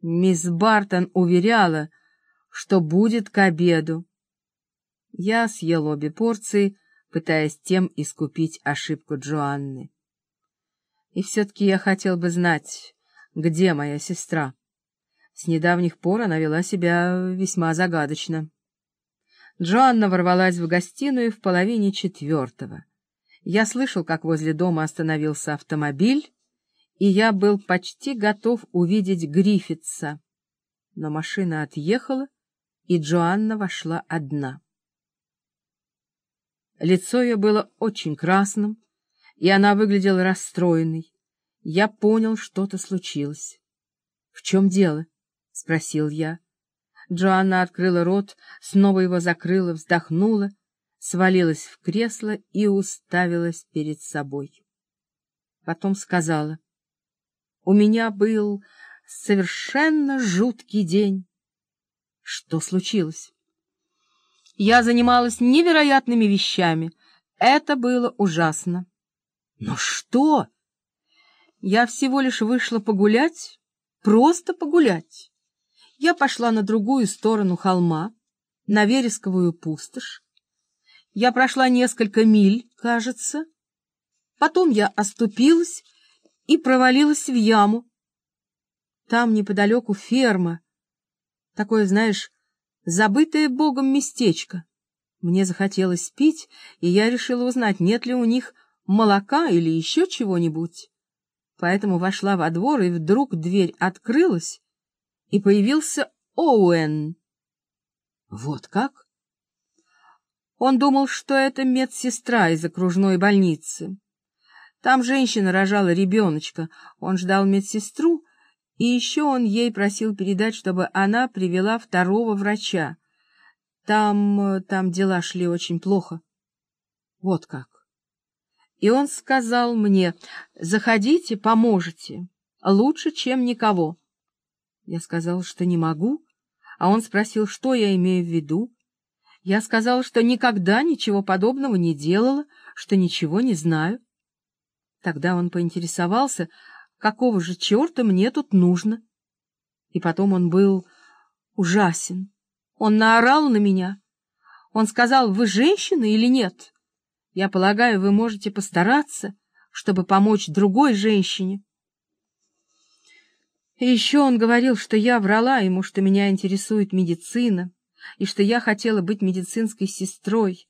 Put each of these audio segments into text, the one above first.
Мисс Бартон уверяла, что будет к обеду. Я съел обе порции, пытаясь тем искупить ошибку Джоанны. И все-таки я хотел бы знать, где моя сестра. С недавних пор она вела себя весьма загадочно. Джоанна ворвалась в гостиную в половине четвертого. Я слышал, как возле дома остановился автомобиль, и я был почти готов увидеть Гриффитса. Но машина отъехала, и Джоанна вошла одна. Лицо ее было очень красным, и она выглядела расстроенной. Я понял, что-то случилось. — В чем дело? — спросил я. Джоанна открыла рот, снова его закрыла, вздохнула, свалилась в кресло и уставилась перед собой. Потом сказала, — У меня был совершенно жуткий день. Что случилось? Я занималась невероятными вещами. Это было ужасно. Но что? Я всего лишь вышла погулять, просто погулять. Я пошла на другую сторону холма, на вересковую пустошь. Я прошла несколько миль, кажется. Потом я оступилась и провалилась в яму. Там неподалеку ферма. Такое, знаешь, забытое Богом местечко. Мне захотелось пить, и я решила узнать, нет ли у них молока или еще чего-нибудь. Поэтому вошла во двор, и вдруг дверь открылась, и появился Оуэн. Вот как? Он думал, что это медсестра из окружной больницы. Там женщина рожала ребеночка, он ждал медсестру, и еще он ей просил передать, чтобы она привела второго врача. Там, э, там дела шли очень плохо. Вот как. И он сказал мне, заходите, поможете, лучше, чем никого. Я сказал, что не могу, а он спросил, что я имею в виду. Я сказал, что никогда ничего подобного не делала, что ничего не знаю. Тогда он поинтересовался, Какого же черта мне тут нужно? И потом он был ужасен. Он наорал на меня. Он сказал, вы женщина или нет? Я полагаю, вы можете постараться, чтобы помочь другой женщине. И еще он говорил, что я врала ему, что меня интересует медицина, и что я хотела быть медицинской сестрой,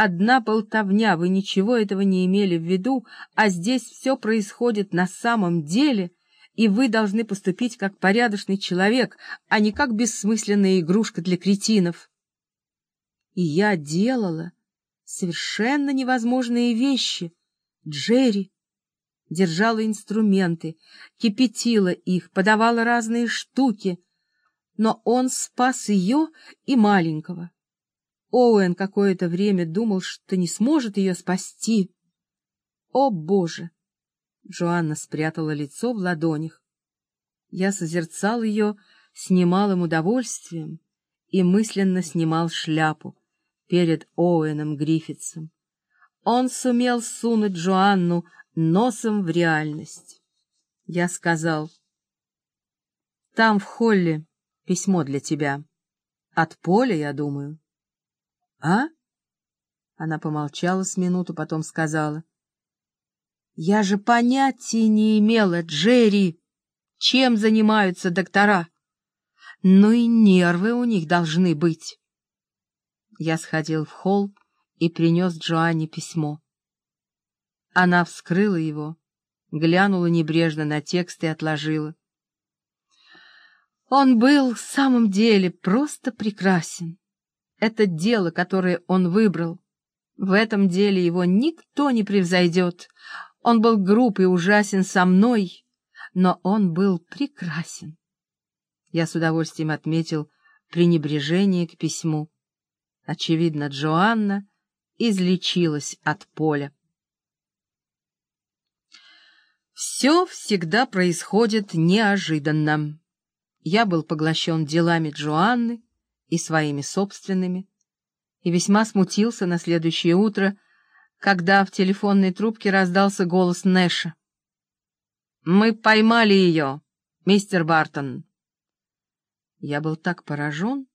Одна болтовня, вы ничего этого не имели в виду, а здесь все происходит на самом деле, и вы должны поступить как порядочный человек, а не как бессмысленная игрушка для кретинов. И я делала совершенно невозможные вещи. Джерри держала инструменты, кипятила их, подавала разные штуки, но он спас ее и маленького. Оуэн какое-то время думал, что не сможет ее спасти. О, Боже! Джоанна спрятала лицо в ладонях. Я созерцал ее с немалым удовольствием и мысленно снимал шляпу перед Оуэном Гриффитсом. Он сумел сунуть Джоанну носом в реальность. Я сказал, «Там в холле письмо для тебя. От поля, я думаю». А? Она помолчала с минуту, потом сказала. Я же понятия не имела, Джерри, чем занимаются доктора. Ну и нервы у них должны быть. Я сходил в холл и принес Джоанне письмо. Она вскрыла его, глянула небрежно на текст и отложила. Он был в самом деле просто прекрасен. Это дело, которое он выбрал. В этом деле его никто не превзойдет. Он был груб и ужасен со мной, но он был прекрасен. Я с удовольствием отметил пренебрежение к письму. Очевидно, Джоанна излечилась от поля. Все всегда происходит неожиданно. Я был поглощен делами Джоанны, и своими собственными, и весьма смутился на следующее утро, когда в телефонной трубке раздался голос Нэша. «Мы поймали ее, мистер Бартон. Я был так поражен,